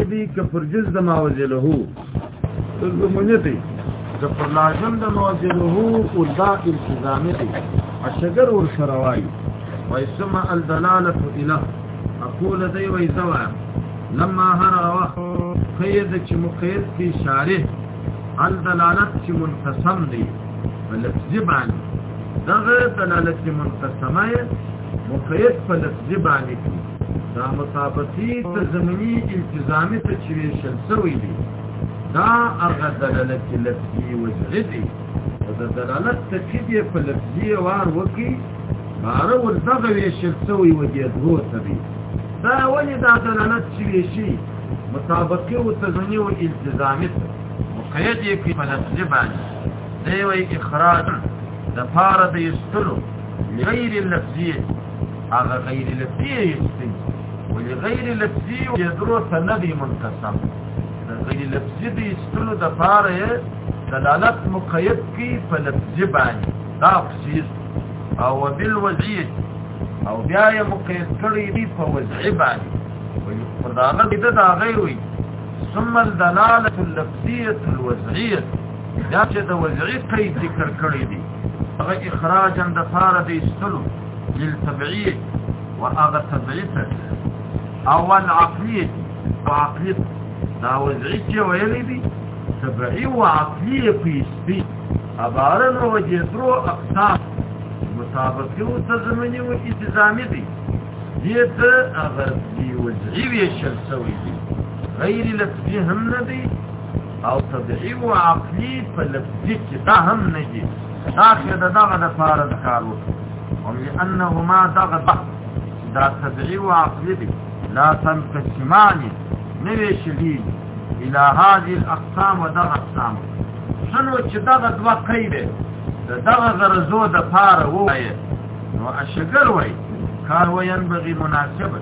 منتبی کفر جز د ماوزله هو منتبی کفر لازم د ماوزله هو او دا التزام دی اشجر ور شروای و اسمع الدلاله اله اقول دی و زوا لما هر وخت قید چې مقید کی شارح الدلالت چې منقسم دی ولفظ باندې دغه دلالت منقسمه مقید په لفظ باندې دا مسابقی ته زمینی التزامی ته چې ویشل شوی دی دا هغه دلالت کې لفظي وجه دی دا دلالت ته چې په لفظي وار وکی بار ور دغه ویشل شوی وجه دوه تبي دا ولې دا دلالت چې ویشي مسابقی او تزمینی او التزامی ته مقید یې په لفظي باندې دی وی اخراج د فار د یستلو غیر لفظي هغه غیر لفظي ولغیر لفظی یدرو سندی منقسم غیر لفظی دی استلو د پاره دلالت مقید کی په لفظی باندې دا خصیص او بالوضعی او بیا یې مقید کړی دی په وضعی باندې وي خدانه دې دا غیر وي ثم الدلاله اللفظيه الوضعيه دا چې د وضعی قید ذکر کړی دی هغه اخراجا د پاره دی استلو للتبعیه واغه تبعیه اول عقلی په عقلی دا وضعی چې ویلی دي طبعی و عقلی پیستی عبارن و جدرو اقسام مطابقی و تزمنی و اتزامی دي دیت اغر دی وضعی ویشل سوی دي غیر لفظی هم ندی او طبعی و عقلی په لفظی کې دا هم ندی داخل دغه د فارد کار وکړو هم لانهما دغه دا طبعی و عقلی دي لا تنقسمان نوی شدید الهادی الاقسام و دغ اقسام شنو چې دغه دوا قیده د دغه غرزو د پاره وایي نو اشګر وایي کار وین بغي مناسبه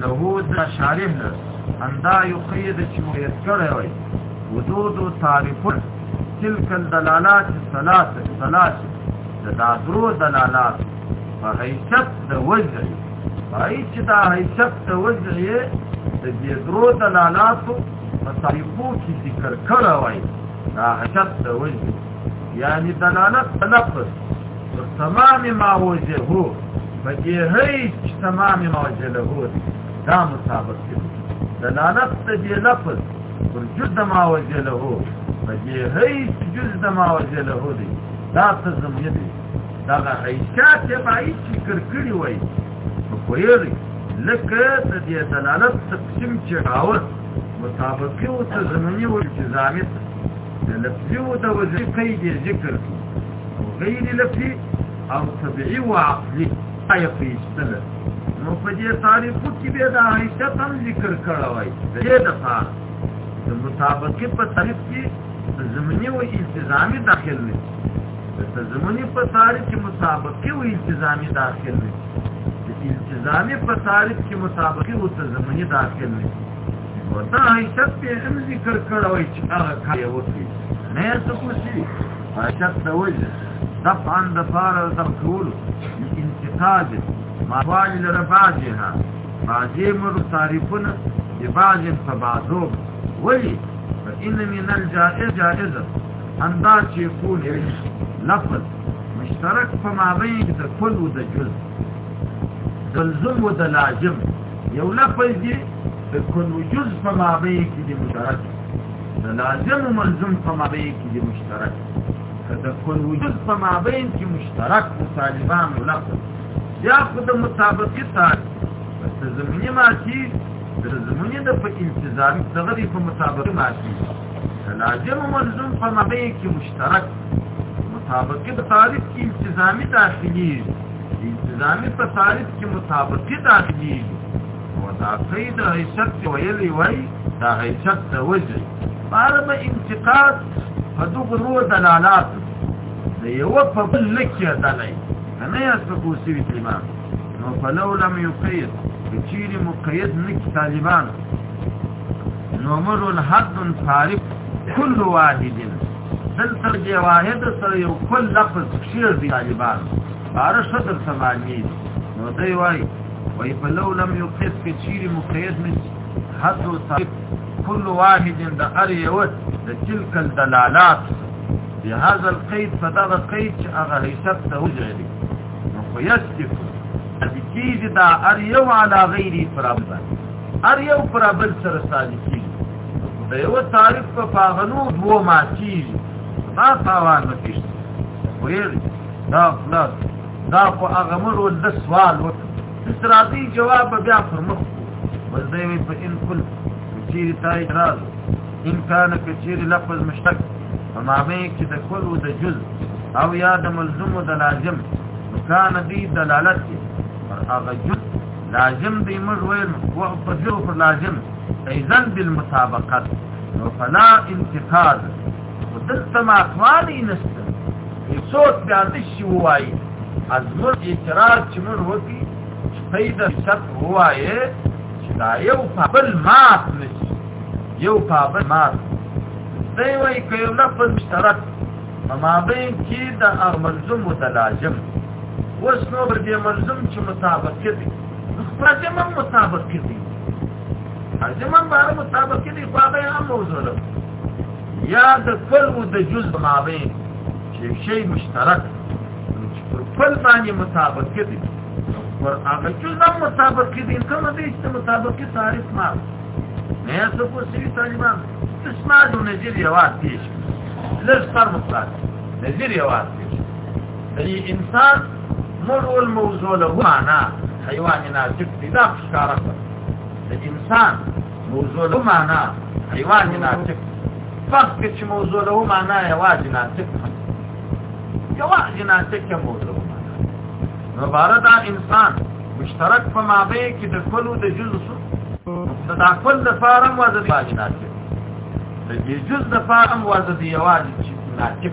له د شارح له اندا یقید چې مذکر وایي وجود او تعریف تلك الدلالات الثلاثه ثلاثه د درو دلالات په حیثیت د وجه باید چې دا حیثیت توزع یې د بیدرو دلالاتو مصایبو کې ذکر کړه وای دا حیثیت توزع یعنی دلالت تلفظ پر تمام ما وجهو بگی هیچ تمام ما وجهو دا مطابق کې دلالت دې لفظ پر جد ما وجهو بگی هیچ جز ما وجهو دی دا تزمیه دی دا حیثیت باید ذکر کړی وای پویږي لکه د دې دلالت تقسیم چې راوړ مطابقي او تزمینی او التزامي د لفظي او د وزني قید ذکر غیر لفظي او طبيعي او عقلي ايقي استل نو په دې تعریفو کې به دا حقیقت هم ذکر کړوای دې د فار د مطابقي په تعریف کې تزمینی او التزامي داخل نه د تزمینی په تعریف کې مطابقي او التزامي داخل نه انتظامی پسارت کی مسابقی و تزمنی داخل نی و تا حیشت پی ام ذکر کروی چی اغا کاری وکی نیسا کسی حیشت دوجه دفعا دفار دفعول انتقاج موالی لرباجی ها باجی مرو تاریفون بباجی فبازوب ولی فإن من الجائز جائزة انداز يكون لفظ مشترك فما بين د كل و د جزء زلزل و دلاجم یو لفظ دی کن و جز فمابی کی دی مشترک دلاجم و ملزم فمابی کی دی مشترک کده کن و جز فمابین کی مشترک مطالبان و لفظ یا خود مطابقی تاری بس زمینی ماتی در زمینی دا پا انتظامی تغری پا مطابقی ماتی دلاجم و ملزم فمابی کی مشترک مطابقی تعریف کی انتظامی داخلی نظامی په تعریف کې مطابقت داخلي او دا قید عیشت ویلی وای دا عیشت د وجه بارمه انتقاد په دغه نور دلالات د یو په بل کې دلای نه یسبقو سوی امام نو فلو لم یقید چیرې مقید نک طالبان نو مر الحد تعریف كل واحد دل تر جواهد سره یو کل لفظ شیر دی طالبان ارشد الثمانين نو دی وای وای په لو لم یقف کثیر مقید من حد و صاحب كل واحد د ار یو د تلک الدلالات بهذا القيد فدغ قيد هغه حساب ته وجري نو قيستف د کیږي دا ار یو علا غیر پرابل ار یو پرابل سره صادقي د یو تعریف په پاغنو دوه ماتي ما پاوان نکشت ویل دا خلاص دا خو هغه مرو د سوال وکړ استراتي جواب بیا فرمخ بس دی وی په ان کل چیرې تا اعتراض ان کان کچیرې لفظ مشتق فما بین چې د کل او د جز او یا د ملزم او د لازم کان دی دلالت پر هغه جز لازم دی موږ ویل او پر جو پر لازم ایزن بالمسابقت فلا انتقاد ودستما اخوانی نشته سوت بیا دشی ووائی از موږ اعتراض چې موږ وکی پیدا شپ هوایې چې دا یو پابل مات نشي یو پابل مات دی وای کوي لفظ مشترک ما بین کې د اغملزم متلاجم وس نو بر دې ملزم چې مطابق کړي خپل مطابق کړي ازمن بار مطابق کړي خو هغه هم موضوع ده یا د کل او د جز ما بین چې شی مشترک بل باندې مطابق کړي ور هغه چې نن مطابق کړي کوم دې چې مطابق کې تعریف ما نه څه کو سي طالبان تسمع د نجیریا واټیش لږ تر مطلق نجیریا واټیش یعنی انسان مر الموضوع له معنا حیوان ناجک دي دا ښکارا د انسان موضوع له معنا حیوان ناجک فقط چې موضوع له معنا یې واجب ناجک جواز جناسه که موضوع مانا نباره دا انسان مشترک په مابه کې د کلو د جز سو د دا کل د فارم وازه دی جناسه د دې جز د فارم وازه دی یواز چې ناتب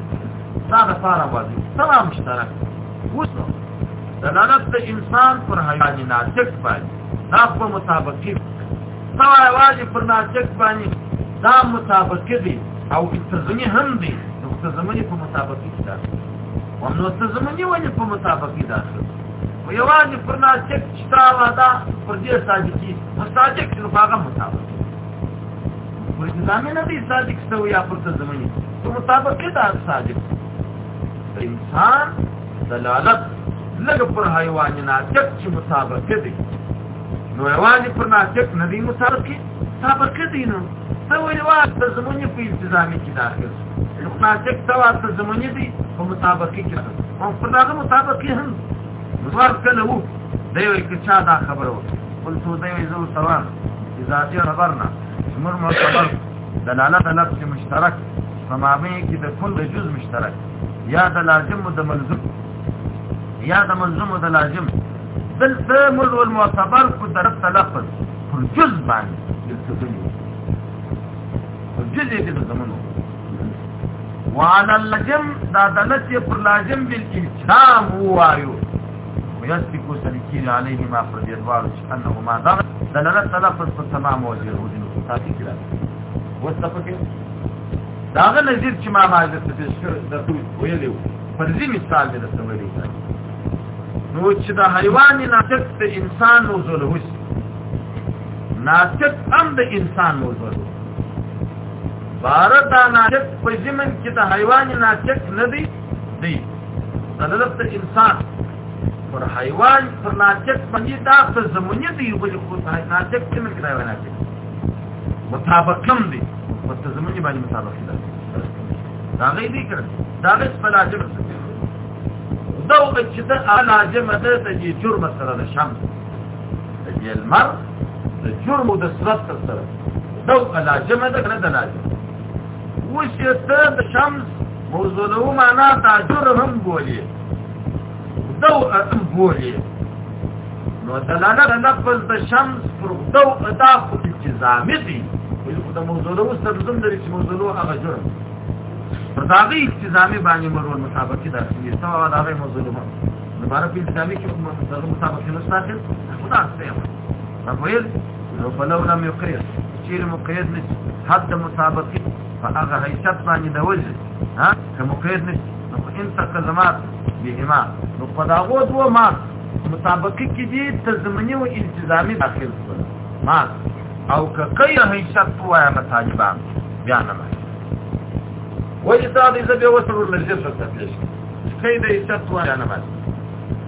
دا د فارم وازه سلام مشترک وسو دلالت د انسان پر حیوان ناسک باندې دا په مطابقي دا واجب پر ناسک باندې دا مطابقي دي او تزمنی هم دي نو تزمنی په مطابقي ده هم نو ته زمونږ ولې په مسافه کې داسې و یوازې پر نا چک چتا وادا پر دې صادق کی مستاجک نو هغه مسافه ورته دا مې نه دي صادق څو یا پر ته زمونږ په مسافه کې دا صادق انسان دلالت لګ پر حیوان نه چک چې مسافه کې دي نو یوازې پر نا چک ندي مسافه کې صابر کې دي نو ته ولې واه ته زمونږ په التزام کې داخل فاسق توات زمانی دی په مطابقي کې او په دغه مطابقي هم ور کله وو دی وی کچا دا خبر وو قلت دی وی زو سوا ذاتي خبرنا مر معتبر دلالت لفظ مشترک فمامه کې د کل د جز مشترک یا د لازم او د ملزم یا د ملزم او د لازم بل فهم والمعتبر قدرت تلفظ پر جز باندې جز کې د زمانو وعلى اللجم دا دلت پر لاجم بالإلشام هو آيو ويسبكو سلكين عليهما فرد يدوار أنهما ضغط دلت تلفظ فالسماع موزير وزنو تاتي كلا وستفكر دا غا نظیر چې ما ما درته پیشکر درته ویلو فرضي مثال دې درته ویلو نو چې دا حیوان ناطق د انسان موضوع له ناطق هم د انسان موضوع له بارت دا ناچک په زمن کې د حیوان ناچک نه دی دی دلته انسان پر حیوان پر ناچک باندې دا څه زمونی دی بل خو ناچک څه ملک دی ناچک مطابق کم دی په زمونی باندې مطابق دی دا غي دی کړ دا بس په لاجب دا او چې دا لاجب ده د جرم سره د شمس د المر د جرم د سرت سره دا لاجب ده نه د لاجب اوس ته د شمس موزلو معنا تاجر هم بولی ضوء هم بولی نو دلالت لفظ د شمس پر ضوء دا خو التزامي دی د موزلو سره زم درې چې موزلو هغه جرم پر داغه التزامي باندې مرور مطابق کې درسي سم هغه داغه موزلو هم نو بار په التزامي کې کوم موزلو مطابق نه ساتل خدا سره په ویل نو فلو لم يقيد چیر مقید نه حد مطابق فاغه حیثیت باندې د وجه ها که مقید نه نو انت قزمات بهما نو په داغو دوه ما مطابقی کې دي تضمینی او التزامی داخل شول ما او که کای حیثیت وایا مطالبان بیا نه ما وجه دا دې زبې وسر لرجه څه تفلیش کای دې حیثیت وایا نه ما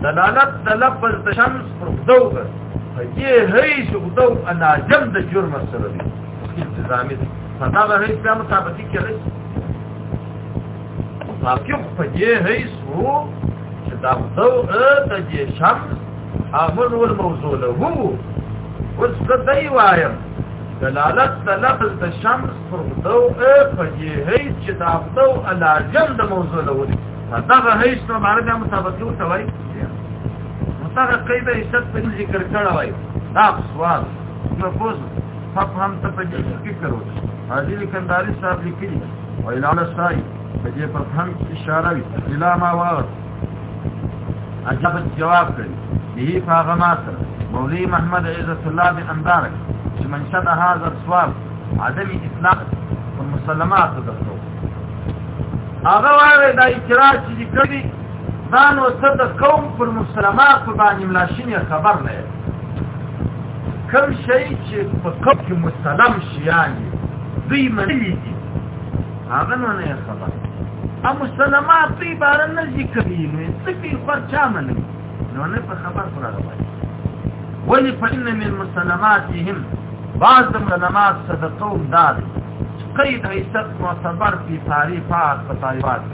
دلالت د لفظ د شمس پر دوغه فدې هي شغدو انا جمد جرم سره دي التزامی دي فدغه رئیس بیا مطابقي کوي مطابق په دې رئیس وو چې دا ضوء د دې شخص امر ول موضوع له وو اوس دای وایم دلالت د لفظ د شمس پر ضوء په دې رئیس چې دا ضوء الاجم د موضوع له وو فدغه رئیس نو باندې بیا مطابقي وتوي مطابق قیده عزت په ذکر کړه وای دا سوال نفوذ فهم ته په دې فکر وکړه حاضر کنداری صاحب لیکلی و اعلان سای په دې پر هم اشاره وی الا ما واغت عجب جواب کړي به فاغه ما سره مولوی محمد عزت الله بن اندارک چې منشد هاذا السوال عدم اطلاق المسلمات دغه هغه وایي دا اعتراض چې کړي ځان وسد قوم پر مسلمات باندې ملاشینه خبر نه کم شي چې په کوم مسلم شي یعنی دوی منلی دي هغه نه نه خبر ا مسلمات دوی بار نه ذکر یې نو څه پر چا منلی نو نه په خبر پر راغلی ولی فإن من مسلماتهم بعض مسلمات صدقوم داد قید حیثت معتبر فی تعریفات و تعریفات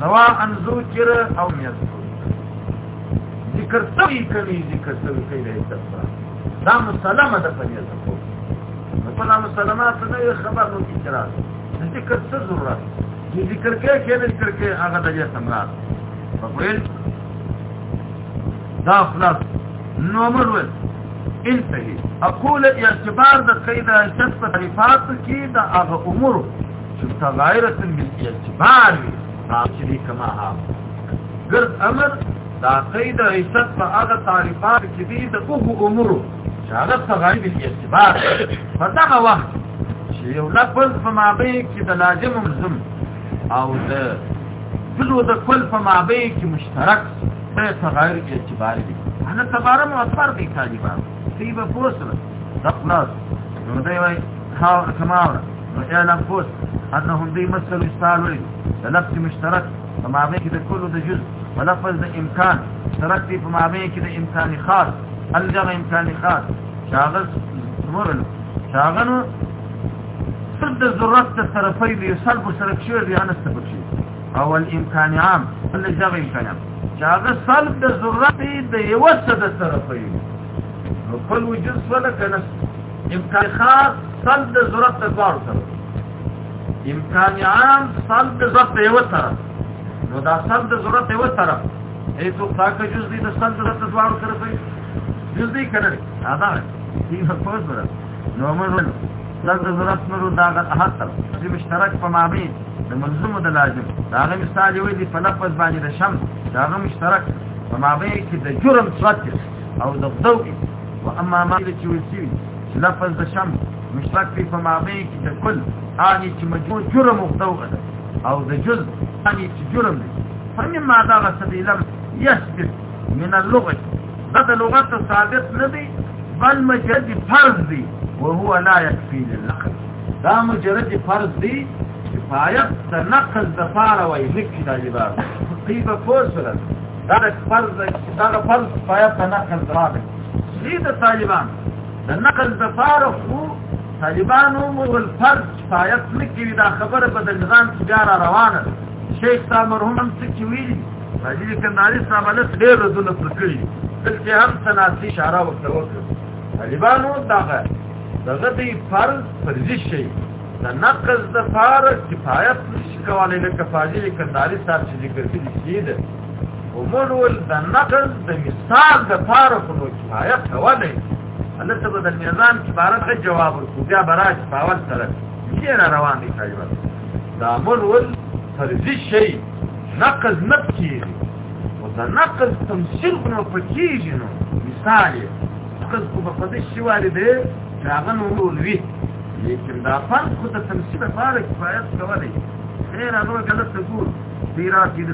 سواء ذکر او میذکر ذکر سوی کنی ذکر سوی کنی حیثت دا مسلمه ده پنیزم مثلا مسلمان ته نه خبر نو کی چرای د ذکر څه ضرورت دې ذکر کې کې نه ذکر کې هغه د دې سمرات فقیل دا خلاص نو امر ول انتهي اقول اعتبار د قید شخص تعریفات کې دا هغه امور چې تغایرت بالاعتبار چې کما ها ګرد امر دا قید عیشت په هغه تعریفات کې دي د هغه امور اشارت په غریب اعتبار په دغه وخت چې یو لفظ په مابین کې د لازم ملزم او د بلو د کل په مابین کې مشترک به په غریب اعتبار دي انا تباره معتبر دي طالبان سی به فوسره د خلاص نو دی وای ها کماوره نو یا نفوس انهم دی مسل استعمال د لفظ مشترک په مابین کې د کل د جزء ولفظ د امکان مشترک دی په مابین کې د امکان خاص الجغ امکان خاص شاغل مرل شاغنو صد ذرات الطرفين يصلب صرف شير بيان استبق شير او الامكان عام الجغ امکان عام شاغل صلب ذرات يوسد الطرفين كل وجود ولك نفس امكان خاص صلب ذرات الطرفين امکان عام صلب ذرات يوسد نو دا صلب ذرات يوسد اي تو طاقه جزء دي د صلب ذرات الطرفين جز دی کنه آدار دی مفوز برد نومن ولو لگ ضرورت نرو داغت احد تر دی مشترک پا مابین دا ملزم و دا لازم داغه مثالی وی دی پا لفظ بانی دا شم داغه مشترک پا مابین که دا جرم صورت او دا ضوئی و اما مابین چی ویسیوی چی لفظ دا شم مشترک پی پا مابین که دا کل آنی چی مجموع جرم و ضوئی او دا جز آنی چی جرم دی فمما داغت سبیلم يسبب من اللغة قد لغت ثابت ندي بل مجرد فرض دي وهو لا يكفي للنقل دا مجرد فرض دي کفایت د نقل د پاره وای لیک دا جبار قیب فوسل دا د فرض دا د فرض کفایت د نقل درابه لید طالبان د نقل د پاره خو طالبانو مو الفرض کفایت لیکي دا خبره بدل ځان تجار روانه شیخ تا مرحوم هم څه ویلي راځي کنداري صاحب له ډېر رسول پر کړی دلته هم تناسي اشاره وکړه وکړه طالبانو دغه دغه دی فرض فرض شي د نقض د فارق کفایت نشي کولای لکه فاضل کنداري صاحب چې ذکر کړی دی ده ومر ول د نقض د مثال د فارق نو کفایت کولای الله ته د میزان عبارت غ جواب ورکړي بیا براج پاول سره چیرې روان دي طالبان دا مر ول فرض شي نقض نه کیږي خو د نقل تمثیل خو نو پکېږي نو مثال یې قصد خو به په دې شي والي دی چې هغه نو ولوي لیکن دا فرق خو د تمثیل لپاره کفایت کولی خیر هغه غلط تقول دیرا کېد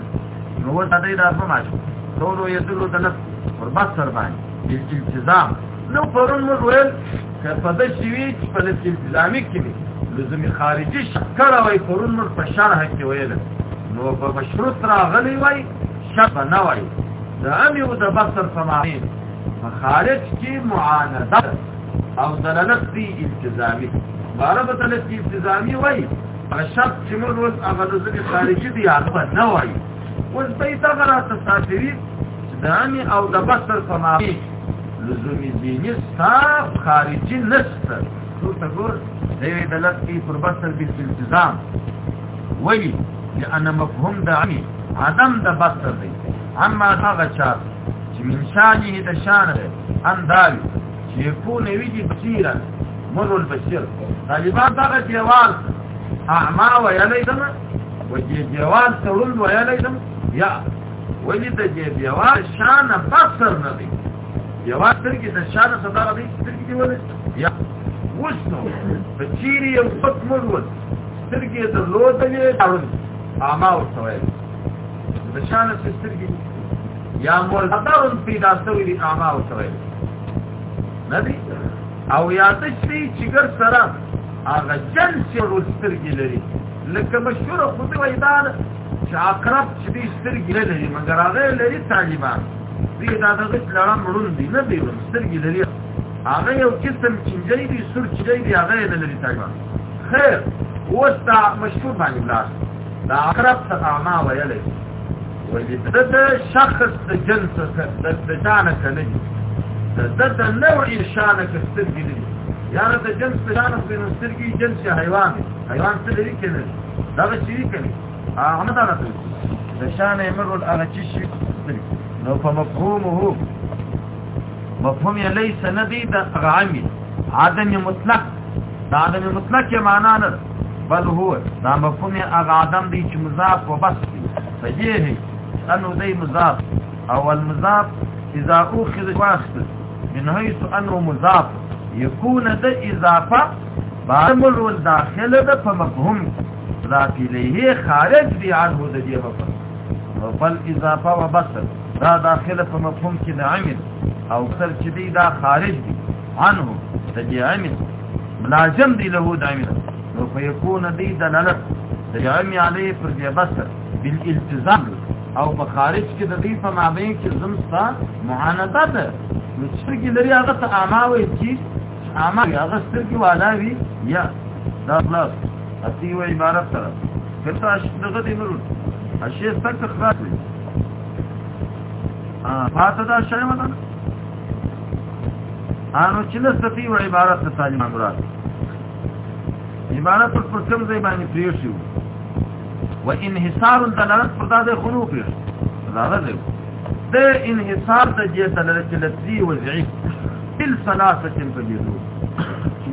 نو دا دې دا په ماشه ټول یې دلو د نفس قربت سر باندې التزام نو پرون موږ ویل که په دې شي وي چې په التزامي کې لزمي خارجي شکر وای پرون موږ په شرح کې ویل نو په مشروط راغلی وای شفا نوعی دا امیو دا بسر سمامین فخارج کی معاندت او دلالت دی التزامی بارا بطلت کی التزامی وی شب چې موږ اوس هغه د ځکه خارجي دی هغه نه وایي اوس به تا غره تسافري دامي او د بستر سماوي لزومي دیني صاف خارجي نشته نو تګور دې دلت کې پر بستر به التزام وایي لأن مفهوم دامي عدم د بس دی اما هغه چا چې من شانه د شان دی اندال چې کو نه ویږي بصیرا مر البشر طالبان دغه دیوال اعما و یلیدم و دیوال تړل و یلیدم یا ولی د دیوال شان بصر نه دی دیوال ترګي د شان صدر دی ترګي دی ولې یا وښنو په چیرې یو پټ مرول ترګي د لوټه یې اړول اما ورته د شان په سترګې یا مول دارون پیدا شوی دی اما او شوی ندی او یا تشتی چګر سره هغه جن چې ور سترګې لري لکه مشهور خدای ویدان چې اقرب چې دې سترګې لري مګر هغه لري طالبان دې دا دغه لړم ورون دی نه دی سترګې لري هغه یو قسم چنجي دی سور چنجي دی هغه لري طالبان خیر وستا مشهور باندې بلاس دا اقرب څه اما ویلې د د شخص د جنس د شانه کنه د د نوع شانه کسترګي نه یاره د جنس د شانه په سترګي جنس حیوان حیوان څه لري کنه دا شي کنه هغه دا راته د شانه امر هغه چی شي نو په مفهوم هو مفهوم یې ليس ندي د عامي عدم مطلق دا عدم مطلق یې معنا نه بل هو دا مفهوم هغه عدم دی چې مضاف و بس دی صحیح انه دی مضاف او المضاف اذا اخذ واسط من حيث انه مضاف يكون د اضافه بعمل والداخله ده فمفهوم مضاف اليه خارج دي عنه د دې مفهوم فالاضافه وبس دا داخله په مفهوم کې د عامل او سر چې دی دا خارج دي عنه د دې عامل ملازم دی له د عامل نو فيكون دي دلالت د عامل عليه پر دې بس بالالتزام او په خارج کې د دې په مابین کې زمستا معانته ده نو سترګې لري هغه ته اما وایي چې اما هغه سترګې والا وي یا دا خلاص اتی و عبارت سره کله اش دغه دې نور اشي ستک خلاص وي ا فاته دا شی مته انو چې لستفي و عبارت ته سالم مراد عبارت پر کوم ځای باندې پریوشي و انحصار دلالت پر داده خنو پیر داده دیو ده انحصار د جه دلالت لفظي و ضعيف بل ثلاثه فجدو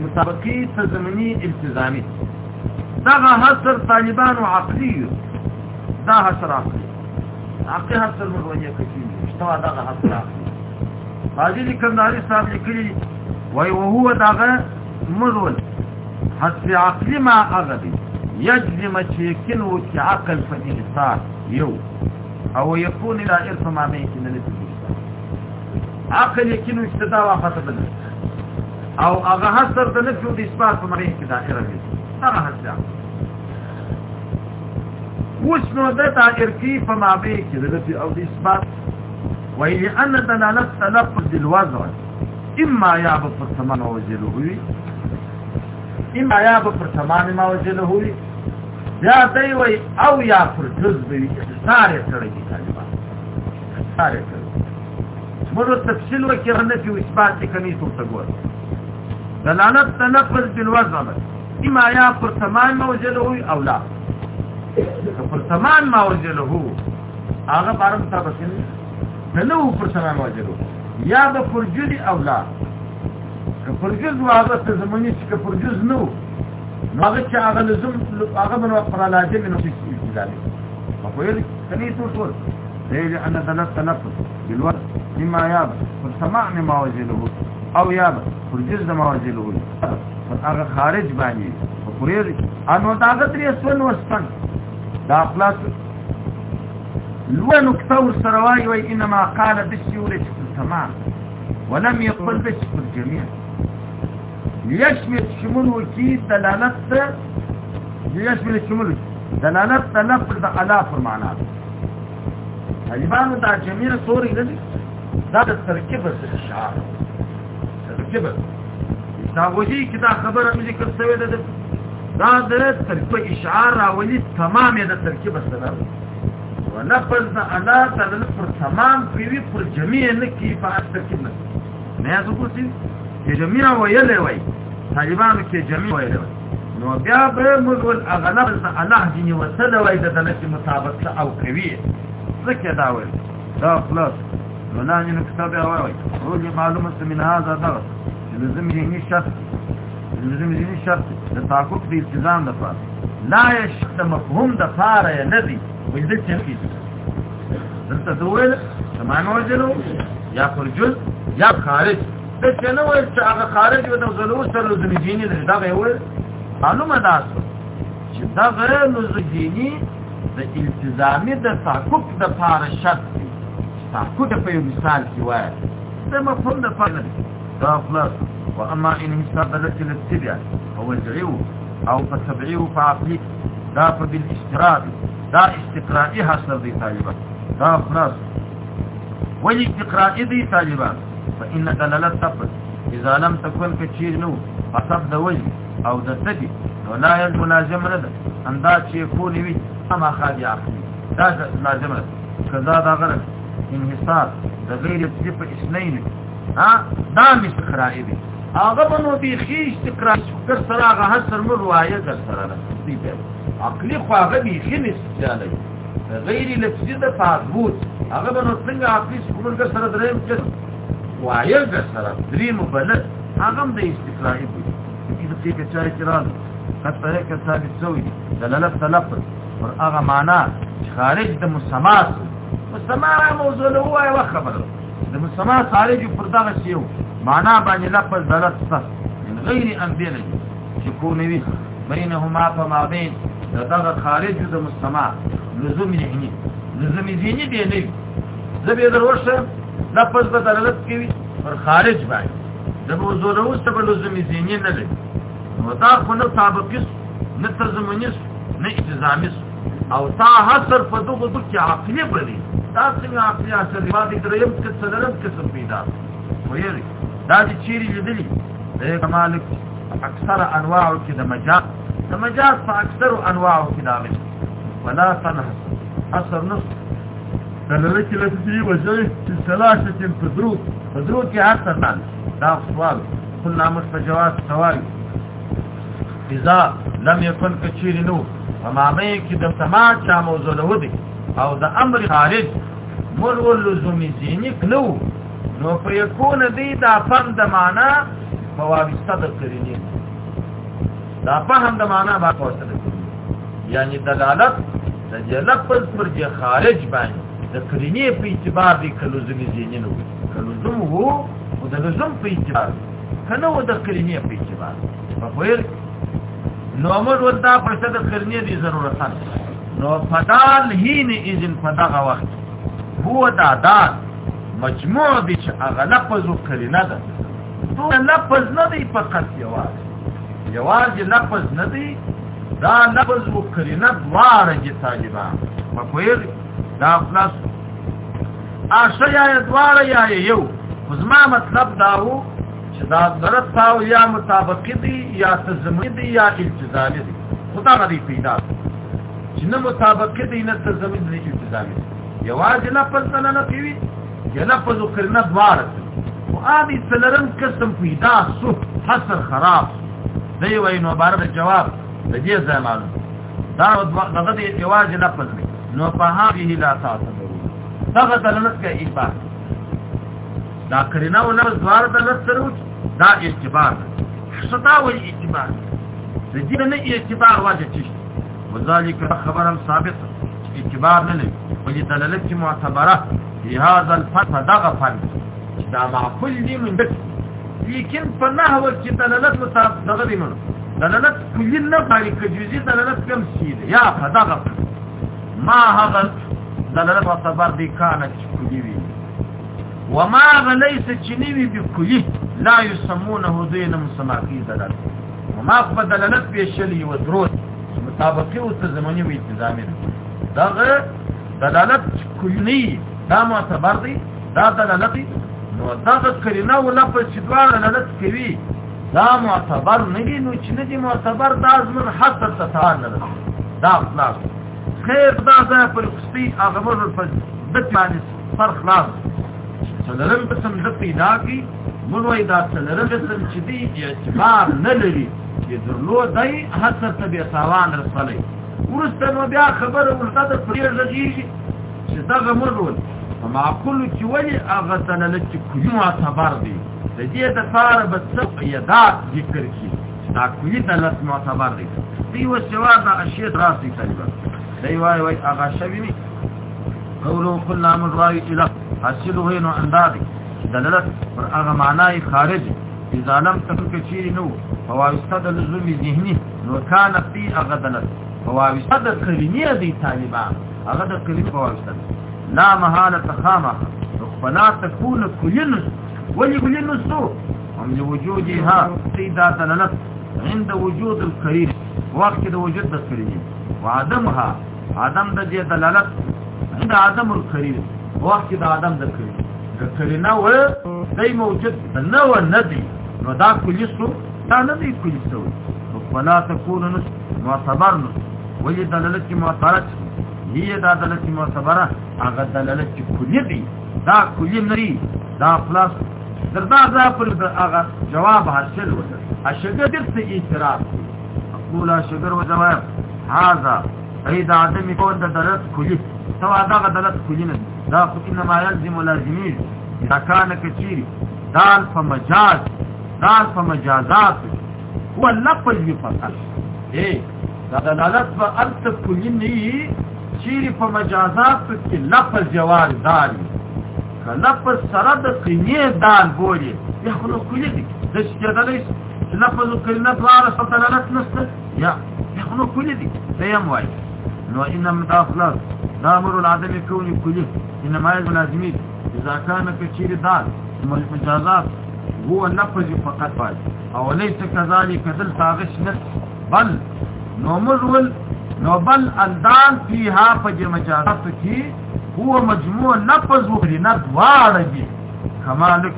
مطابقي تزمني التزامي دغه حصر طالبان او عقلي دا حصر عقلي عقلي حصر مروجه کوي اشتوا دغه حصر عقلي حاجی کنداری صاحب لیکلی وای وهو دغه مزول حصر عقلي ما اغدي یجزم چې یقین و چې عقل په انسان یو او یكون لا ارث ما مې کنه نه عقل یقین و چې دا واقعه بل او هغه حسر د نفي او د اثبات په معنی کې داخله وي هغه حسر وش نو د تاخير کې په معنی کې د نفي او د اثبات وهي ان دلاله تلفظ الوضع اما يعبد في السماء وجلوه اما یا به پر تمام ما وجله وي یا دی وي او یا پر جز به ساري سره کې طالبان ساري سره موږ تفصیل وکړ نه چې اثبات کمی څه وګور دلالت تنفذ بالوزن اما یا پر تمام ما وجله وي او لا پر تمام ما وجله هغه بارم تاسو نه نو پر تمام ما وجله یا به پر جدي او لا که پرجز و هغه ته زمونږ چې که پرجز نه و نو هغه چې هغه لزم هغه به نو پر لازم نه شي کېدلی په ویل کني ټول ټول دلیل ان ثلاث تنفس بالوقت مما ياب والسماع مما وجله او ياب پرجز ما وجله هغه خارج باندې په ویل انو تاسو ترې اسون وستن دا خلاص لو نقطه ورسره وای انما قال بالشيء ولش في السماع ولم يقل بش في الجميع يشمل شموله کی دلالت يشمل شموله دلالت لفظ د الا فرمانا طالبان دا جمير سوري ندي دا د ترکیب د شعار ترکیب دا وږي کی دا خبره مې ذکر شوې ده دا د ترکیب اشعار راولي تمام د ترکیب سره ولفظ د الا تدل پر تمام پیوی پر جميع نه کی په ترکیب نه نه تاسو پوښتنه چې جمعیا ویلې وای طالبانو کې جمعیا ویلې وای نو بیا به موږ ول اغلب الله دې وسله وای د دلته مطابق او کوي څه دا وای دا خلاص منان نو کتابه وای ولې معلومه من هاذا درس لازم ذهني شرط لازم ذهني شرط د تعقب د التزام لپاره لا يشد مفهوم د فاره نه دي وجد تنفيذ دلته دویل سمانو جلو یا پر جز یا خارج د څه نه وایي چې هغه خارج و د زلو سره زمجینی ده دا به وایي معلومه ده چې دا غیر زمجینی د التزامي د تعقب د پاره شرط دی تعقب په یو مثال کې وایي دا مفهوم د پاره دا خلاص واما ان حساب التي للتبع هو الجعيو او فتبعيه فعقلي دا بالاشتراك دا استقرائي حصر دي طالبان دا خلاص ولی اقرائی دی طالبان فإنك للت تفت إذا لم تكن كتير نو فصف دوجه او د سدي نو لا یل ملازم نه ده اندا چې کولی وي اما خادي اخلي دا لازم نه کدا دا غره انحصار د غیر صف اسنین ها دا مستقرای دي هغه په نو بيخي استقرا کر سره هغه حسر مر روایه در سره نه دي به عقلي خو هغه بيخي نسجاله غیر لفظي د فاضبوط هغه په نو څنګه عقلي سکون کر سره درېم چې وایل در سره درې مبلد هغه د استقلالي دی چې دې کې چارې کړان خطر کې ثابت شوی دلالت تلفظ پر هغه معنا خارج د مسمات مسما موضوع له وای وخبره د مسما خارج پر دغه شیو معنا باندې لفظ دلالت څه من غیر ان بینه چې کو نوی بینهما فما بین دغه خارج د مسما لزوم نه لزوم دیني دی نه زبې دروشه دا پس به دلالت کوي پر خارج باندې د موضوع وروسته به لزومي زینی نه لګي نو دا خو نه سابقیس نه ترزمونیس نه التزامیس او تا حصر په دغه د کې عقلی بلی دا څنګه عقلی اثر ما دي دریم کې څلرم قسم پیدا ویری دا چې چیرې لیدلی د مالک اکثر انواعو کې د مجاز د مجاز په اکثر انواعو کې دا ولا تنحصر اثر نصف دلله کې لسي وځي چې ثلاثه کې تدرو تدرو کې حتی نه دا سوال كل عمر په جواب سوال اذا لم يكن كثير نو وما مې کې د سماع چا موضوع نه ودی او د امر خارج مول ول لزومي زینک نو نو په يكون دي دا فهم د معنا فوابسته د کړی دا فهم د معنا با کوسته یعنی دلالت د لفظ پر خارج باندې د کلمې په اعتبار دی کلوزم زینینو کلوزم هو او د لزم په اعتبار کنه و د کلمې په اعتبار په خیر نو امر ودا پر څه د کلمې دی ضرورت نو فدال هین اذن فدغه وخت هو دا دا مجموع دی چې هغه لفظ او کلمه ده ټول لفظ نه دی فقط یوازې یوازې لفظ نه دی دا لفظ او کلمه دواړه دي طالبان په خیر دا خلاص اشه یا دوار یا یو زما مطلب داو چې دا ضرورت تاو یا مطابقی دی یا تزمی دی یا التزامی دی خدا غدی پیدا چې نه مطابقی دی نه تزمی دی نه التزامی دی یوازې لفظ نه نه پیوی یا لفظ کرنا دوار او آبی سلرم قسم پیدا سو حسر خراب دی وای نو بار جواب د دې ځای معلوم دا دغه یوازې لفظ دی نو په هغه لا تاسو دغه دلنس کې اجبار دا کرینا او نه زوار دلنس سره دا اجبار ستاوي اجبار د دې نه اجبار واجب شي وذالک خبرم ثابت اجبار نه لري ولې دلالت معتبره لهذا الفن دغه فن دا معقول دي من بس لیکن په نحو کې دلالت مطابق دغه دی منو دلالت کلی نه باندې کجوزي دلالت کم شي یا دغه ما هغه دلالت په خبر دی کانه چې کولی وي وما هغه ليس چې نیوي به کولی لا يسمونه دین مسماقی دلالت وما په دلالت به شلی و درود مطابقي او زمانی و التزامي دغه دلالت کولی دا معتبر دی دا دلالت نو دغه کرینا ولا په چې دوه دلالت کوي دا معتبر نه دی نو چې نه دی معتبر دا ازمن حد ته تعال نه دا خلاص خیر دا ځای پر خستی هغه مر په دت باندې پر خلاص څلرم قسم د پیدا کی مونږ وای دا څلرم قسم چې دی اعتبار نه لري چې درلو دای هڅه تبي ساوان رسولي ورسته نو بیا خبره ورته د پریږږي چې دا غمرول ما کل چې ولی هغه تلل چې کوم اعتبار دی د دې د فار بس یادات ذکر کی دا کوي د لس معتبر دی دی وسوا د اشیاء راسي تلبه دی وای وای هغه شوی نی قولو قلنا من راوی اله حاصله نو اندازه دلالت پر هغه معنی خارج اذا لم تفك چیرې نو فواستد اللزوم ذهني نو كان في هغه دلالت فواستد کلمې دی طالبان هغه د کلمې فواستد لا محاله خامه فلا تكون كلن ولي كلن سو هم لوجودها سيدا دلالت عند وجود الكريم وقت وجود الكريم وعدمها عدم د دې دلالت دا عدم الخرير وخت دا عدم د کړي د کړي نه و دای موجود نه و ندي نو دا کلی سو دا نه دی کلی سو ولا تكون نس معتبر نس ولې دلالت کی معتبرت هي دا دلالت کی معتبره هغه دلالت کی کلی دی دا کلی نری دا خلاص دردار دا پر هغه جواب حاصل وته اشګر دې اعتراض اقول اشګر وجواب هذا ای دا آدمی کون دا دلت کلی سوا دا دلت کلی ندی دا خو انما یلزم لازمیش دا کان کچیری دال پا مجاز دال پا مجازات هو لفظ بی فقط ای دا دلالت با علت کلی نی چیری پا مجازات کی لفظ جوار داری که لفظ سرد قیمی دال بولی یا خلو کلی دی دشتی دلیش لفظ کلی ندوار سلطلالت نسته یا یا خلو کلی دی دیم وای نو انما دا خلاص دا امر العدم كوني كله انما يجب لازمي اذا كان كثير دال مجازات هو نفذ فقط باي او ليس كذلك دل تاغش نفس بل نو مزول نو بل الدال فيها فج مجازات کی هو مجموع نفذ ورنا دوارجي كما لك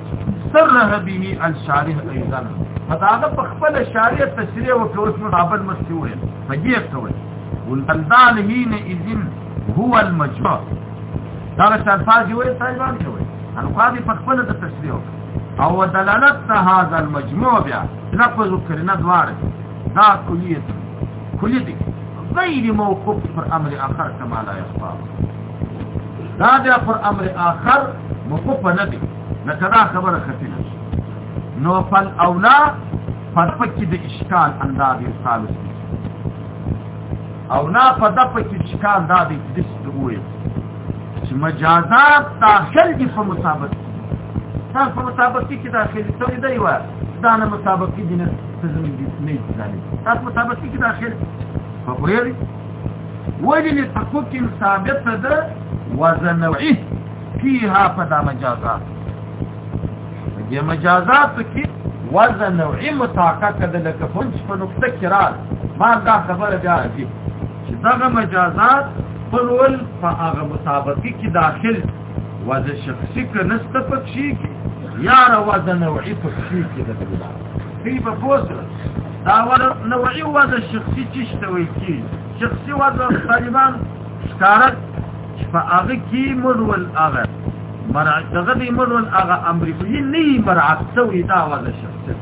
سره به الشارح ايضا فدا په خپل شارح تشریح وکړو چې مقابل مستوي فجیه توي والظالمین اذن هو المجهول دا چې الفاظ وي صاحبان شوی القاضي په خپل د تشریح او دلالت هذا المجموع بیا لفظ کرنا دوار دا کلیت کلیت غیر موقوف پر امر آخر کما لا یخفا دا دا پر امر آخر موقوف نه دی لکه دا خبره خفیله نو فل اولا فدفک د اشکال انداز ثالث او نا په دغه کې شکان دا دی د دې چې مجازات داخل دي په مصابت تاسو په مصابت کې داخل ته دی و دا نه مصابت کې دي نه تزمین دي نه ځاني تاسو مصابت کې داخل په ویلي وجه نه تحقق کې ثابت ده وزن نوعي فيها فدا مجازات دې مجازات کې وزن نوعي مطابقت د لکه فنج په نقطه کې راځي ما دا خبره بیا راځي دغه مجازات خپلول په هغه مسابقه کې داخل وځي شخصي کنهسته پکشي کې یا روازه نوعي پکشي کې د بلاد په په پوسره دا ور نوعي وځي شخصي چشتوي کې شخصي وځي طالبان شکارت په هغه کې مرول هغه مرعت دغه دی مرول هغه امریکایي نه مرعت سوې دا وځي شخصي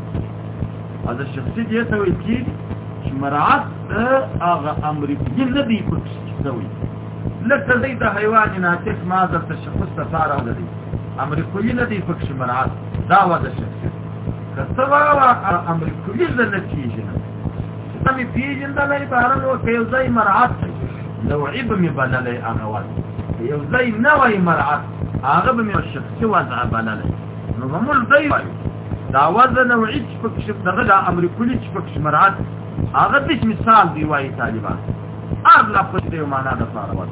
وځي شخصي دې ته وایي مراعات هغه امر دي نه دی پکې شوی لکه زید حیوان ناتق ما در تشخص لپاره ولدي امر کلی نه دی پکې مراعات دا وځه شي کته واه امر کلی نه نتیجه نه مې پیژندلای په هر نو کې ځای مراعات لو عيب مې بدلای هغه وځي یو ځای نوې مرعت هغه به مې شخصي وضع بلل نو موږ ځای وایو دا وزن او عیچ پکش دغه دا امریکولی چې پکش مراد هغه د مثال دی وايي طالبان هر لفظ دی معنا د فار وز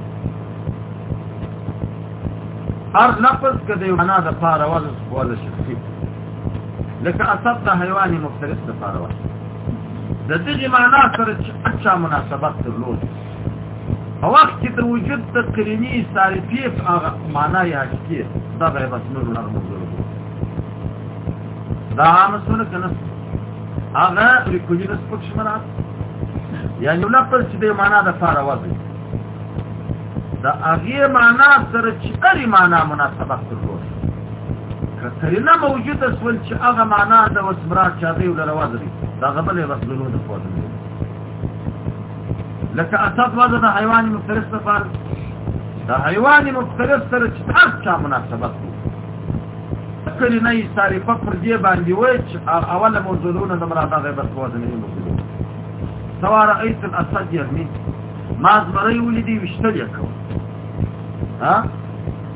هر لفظ کدی معنا د فار وز ولا شخصي لکه اصبت حیواني مختلف د فار وز د دې معنا سره چې اچھا مناسبت درلود او وخت کې د وجود تقرینی تعریف هغه معنا یې حقیقي دا به بس نور نه موضوع دا عام سونه کنه هغه ریکوجی د سپک شمرات یعنی لفظ چې د معنا د فار وځي دا هغه معنا سره چې اړي معنا مناسبت ورکړي کترې نه موجوده سول چې هغه معنا د وسمرات چا دی ولر وځي دا غبل رسولو د فوټ لکه اساس وځه د حیوان مفترس لپاره دا حیوان مفترس سره چې هر چا مناسبت ورکړي کړی نه یې تعریف پر دې باندې وای چې اوله موجودونه د مراته غیبت کوو د مسلمان سوا رئیس الاسد یرمی ما زمری ولیدی وشتل یکو ها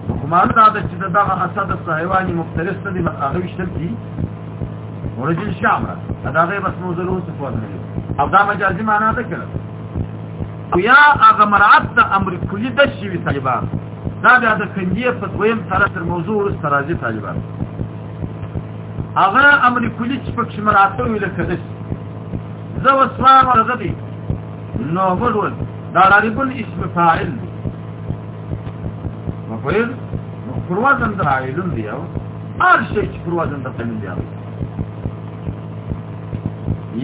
کومه دا د چې دغه اسد صاحبانی مختلف څه دي هغه وشتل دي ورجل شامره دا غیبت موجودونه څه کوو او دا مجازي معنا ده کړه او یا هغه مرعت د امر کلی د شوی طالبان دا د کندیه په دویم سره تر موضوع سره راځي طالبان هغه امریکولي چې پکې مراته ویل کړي زو اسمان ورغدي نو ورول دا راریبل اسم فاعل مفعول پروازن درایلون دی او هر شی چې پروازن درتمن دی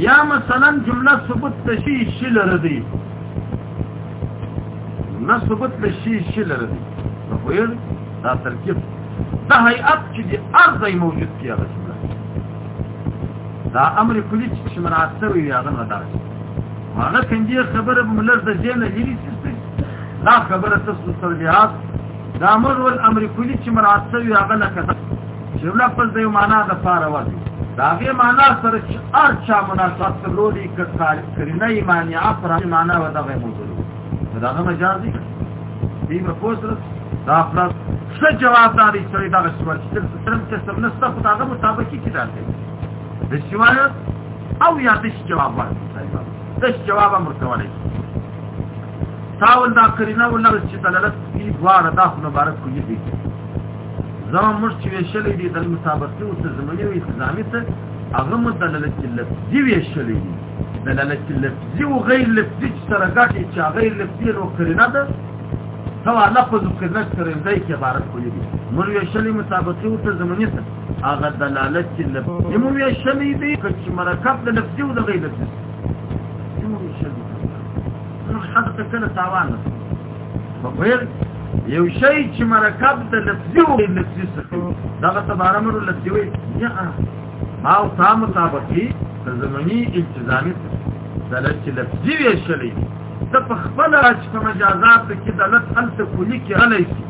یا مثلا جمله ثبوت تشی شل ردی نه ثبوت تشی شل ردی مفعول دا ترکیب دا هيئت چې دی ارزای موجود کیږي دا امر کلی چې منعت شوی دی هغه نه داري هغه څنګه خبره به ملر د ځینې لري چې دا خبره تاسو سره جهاد دا امر ول امر کلی چې منعت شوی هغه نه کړه چې لفظ دی معنا د فار ور دا به معنا سره چې ار چا مناسب تلوري کړه کړنه ایمانی افرا معنا و دغه موضوع دا هغه مجاز دی دی په پوسټ دا خپل څه جواب دی چې دا څه څه څه نسته خو دا مطابق کې کیدای دسی وایه او یا دسی جواب ورکړي دسی جواب هم ورکولای تاول دا کرینه ولر چې دلالت کوي دواړه دا خو مبارک کوي دي زمو مر چې ویشلې دي د مسابقې او تزمنی او اختزامي ته هغه مدللت لفظي ویشلې دي دلالت لفظي او غیر لفظي سره ګټي چې غیر لفظي نو کرینه ده سوا لفظ قدرت کریم دی کې عبارت کوي مون یو شلې مطابقي او ته زمونی ته هغه دلالت چې لفظ مون یو شلې دی چې مرکب د لفظي او د غیر لفظي مون یو شلې نو حضرت کله تاوان بغیر یو شی چې مرکب د لفظي او د لفظي څخه دا ته بارمر لفظي وي یا ما او تام مطابقي د زمونی التزامي دلالت چې لفظي وي شلې د په خپل راج په مجازات کې دلت هلته کلی کې غلی شي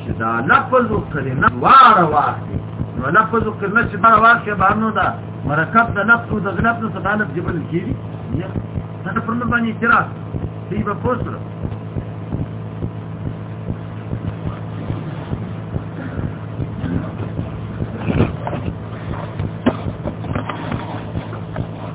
چې دا لفظ او کلمه واره واخلي نو لفظ او کلمه چې دا واخلي باندې دا مرکب د لفظ او د لفظ څخه تعلق جبل کیږي دا پر باندې اعتراض دی په پوسره